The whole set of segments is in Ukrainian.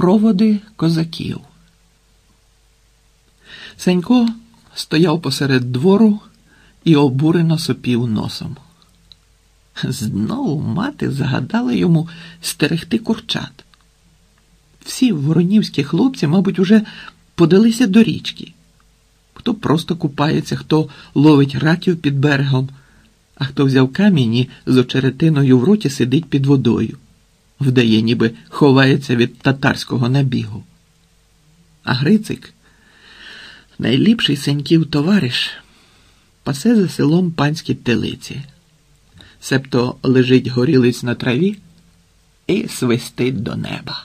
Проводи козаків. Сенько стояв посеред двору і обурено сопів носом. Знову мати загадала йому стерегти курчат. Всі воронівські хлопці, мабуть, уже подалися до річки. Хто просто купається, хто ловить раків під берегом, а хто взяв камінь і з очеретиною в роті сидить під водою вдає, ніби ховається від татарського набігу. А Грицик, найліпший синьків товариш, пасе за селом панські телиці, себто лежить горілиць на траві і свистить до неба.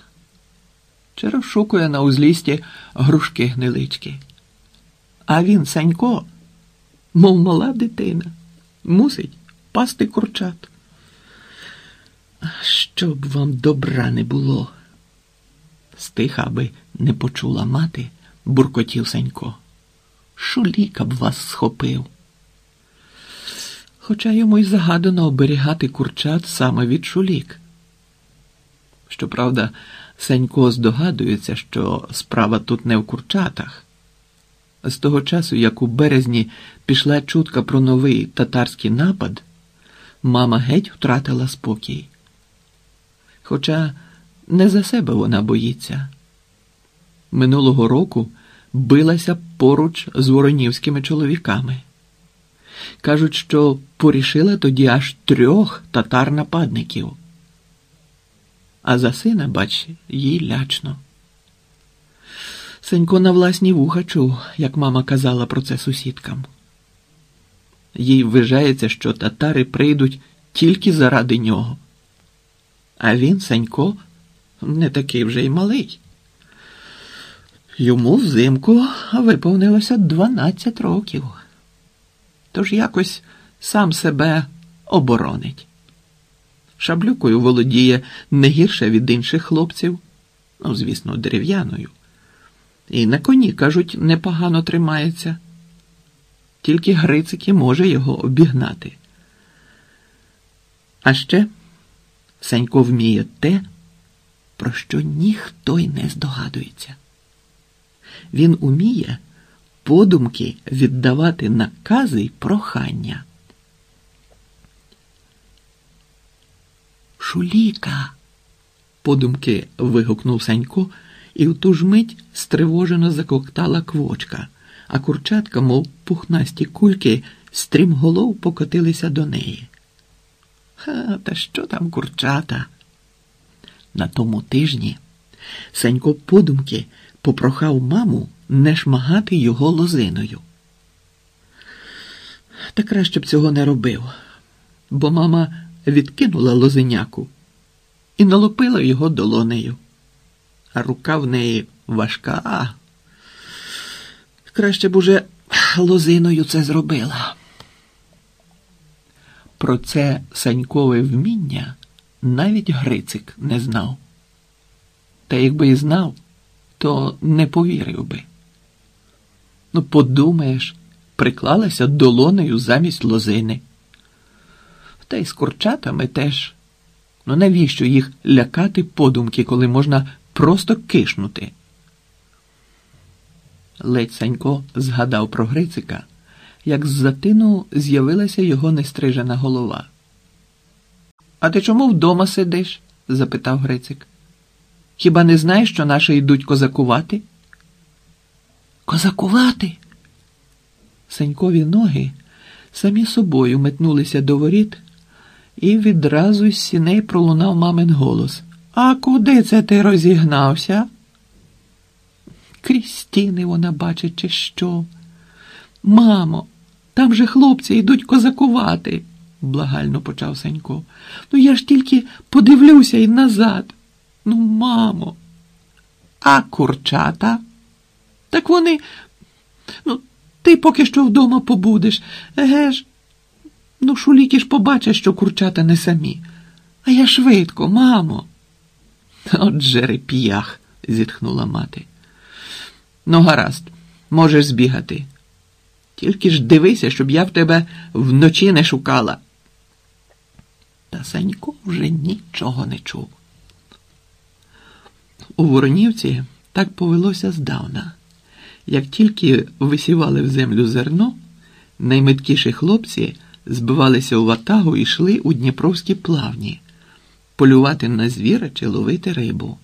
Чи розшукує на узлісті грушки гнилички. А він, Санько, мов мала дитина, мусить пасти курчат. Щоб вам добра не було. Стиха, аби не почула мати, буркотів Сенько. Шуліка б вас схопив. Хоча йому й загадано оберігати курчат саме від шулік. Щоправда, Сенько здогадується, що справа тут не в курчатах. З того часу, як у березні пішла чутка про новий татарський напад, мама геть втратила спокій. Хоча не за себе вона боїться. Минулого року билася поруч з воронівськими чоловіками. Кажуть, що порішила тоді аж трьох татар-нападників. А за сина, бач, їй лячно. Сенько на власні вуха чув, як мама казала про це сусідкам. Їй вважається, що татари прийдуть тільки заради нього. А він, Санько, не такий вже й малий. Йому взимку виповнилося 12 років. Тож якось сам себе оборонить. Шаблюкою володіє не гірше від інших хлопців, ну, звісно, дерев'яною. І на коні, кажуть, непогано тримається. Тільки Грицики може його обігнати. А ще. Сенько вміє те, про що ніхто й не здогадується. Він уміє подумки віддавати накази й прохання. Шуліка. подумки вигукнув Санько, і в ту ж мить стривожено закоктала квочка, а курчатка, мов пухнасті кульки, стрімголов покотилися до неї. Ха, та що там курчата? На тому тижні Сенько подумки попрохав маму не шмагати його лозиною. Та краще б цього не робив, бо мама відкинула лозиняку і налопила його долонею, а рука в неї важка. Краще б уже лозиною це зробила. Про це санькове вміння навіть Грицик не знав. Та якби і знав, то не повірив би. Ну, подумаєш, приклалася долонею замість лозини. Та й з курчатами теж. Ну навіщо їх лякати подумки, коли можна просто кишнути? Ледь Санько згадав про Грицика як з затину з'явилася його нестрижена голова. А ти чому вдома сидиш? запитав Грицик. Хіба не знаєш, що наші йдуть козакувати? Козакувати? Санькові ноги самі собою метнулися до воріт, і відразу з сіней пролунав мамин голос. А куди це ти розігнався? Крізь стіни вона бачить, чи що. Мамо, там же хлопці йдуть козакувати, благально почав Санько. Ну я ж тільки подивлюся і назад. Ну, мамо, а курчата? Так вони, ну, ти поки що вдома побудеш, еге ж. Ну, шуліки ж побачать, що курчата не самі. А я швидко, мамо. От жереп'ях, зітхнула мати. Ну, гаразд, можеш збігати. Тільки ж дивися, щоб я в тебе вночі не шукала. Та Санько вже нічого не чув. У Воронівці так повелося здавна. Як тільки висівали в землю зерно, найметкіші хлопці збивалися у ватагу і йшли у Дніпровські плавні полювати на звіра чи ловити рибу.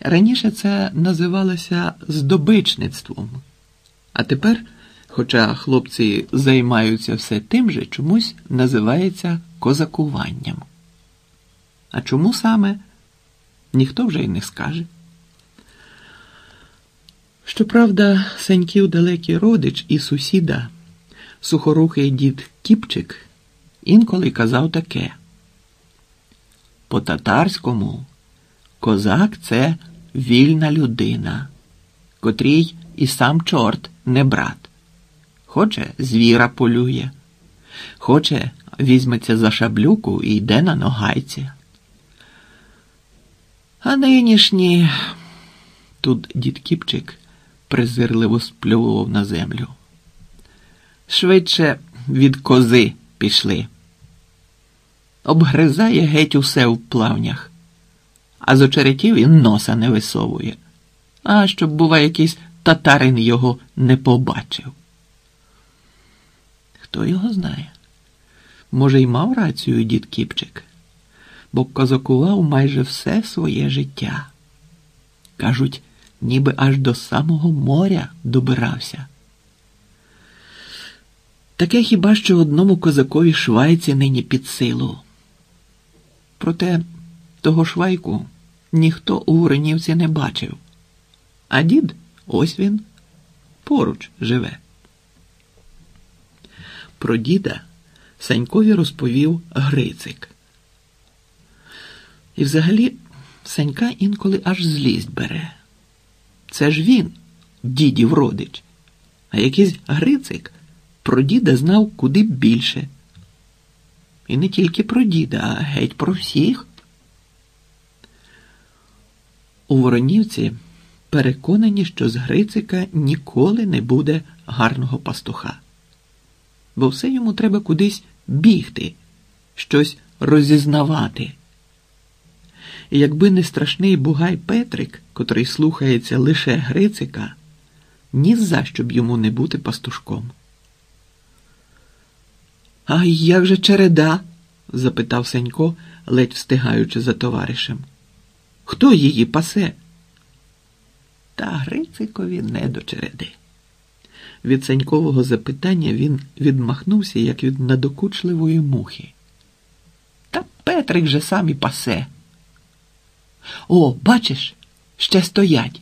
Раніше це називалося здобичництвом, а тепер, хоча хлопці займаються все тим же, чомусь називається козакуванням. А чому саме ніхто вже й не скаже. Щоправда, Саньків далекий родич і сусіда, сухорухий дід Кіпчик, інколи казав таке. По татарському козак це вільна людина, котрій і сам чорт не брат. Хоче звіра полює, хоче візьметься за шаблюку і йде на ногайці. А нинішні тут дід Кіпчик презирливо сплював на землю. Швидше від кози пішли. Обгризає геть усе в плавнях, а з очеретів і носа не висовує. А щоб, бува, якийсь татарин його не побачив. Хто його знає? Може, й мав рацію дід Кіпчик, бо козакував майже все своє життя. Кажуть, ніби аж до самого моря добирався. Таке хіба що одному козакові швайці нині під силу. Проте того швайку ніхто у Воронівці не бачив, а дід ось він поруч живе. Про діда Санькові розповів Грицик. І взагалі Санька інколи аж злість бере. Це ж він, дідів родич, а якийсь Грицик про діда знав куди більше. І не тільки про діда, а геть про всіх. У Воронівці переконані, що з Грицика ніколи не буде гарного пастуха, бо все йому треба кудись бігти, щось розізнавати. І якби не страшний бугай Петрик, котрий слухається лише Грицика, ні за що б йому не бути пастушком. А як же череда? запитав Сенько, ледь встигаючи за товаришем. Хто її пасе? Та Грицикові не до череди. Від Санькового запитання він відмахнувся, як від надокучливої мухи. Та Петрик же сам і пасе. О, бачиш, ще стоять.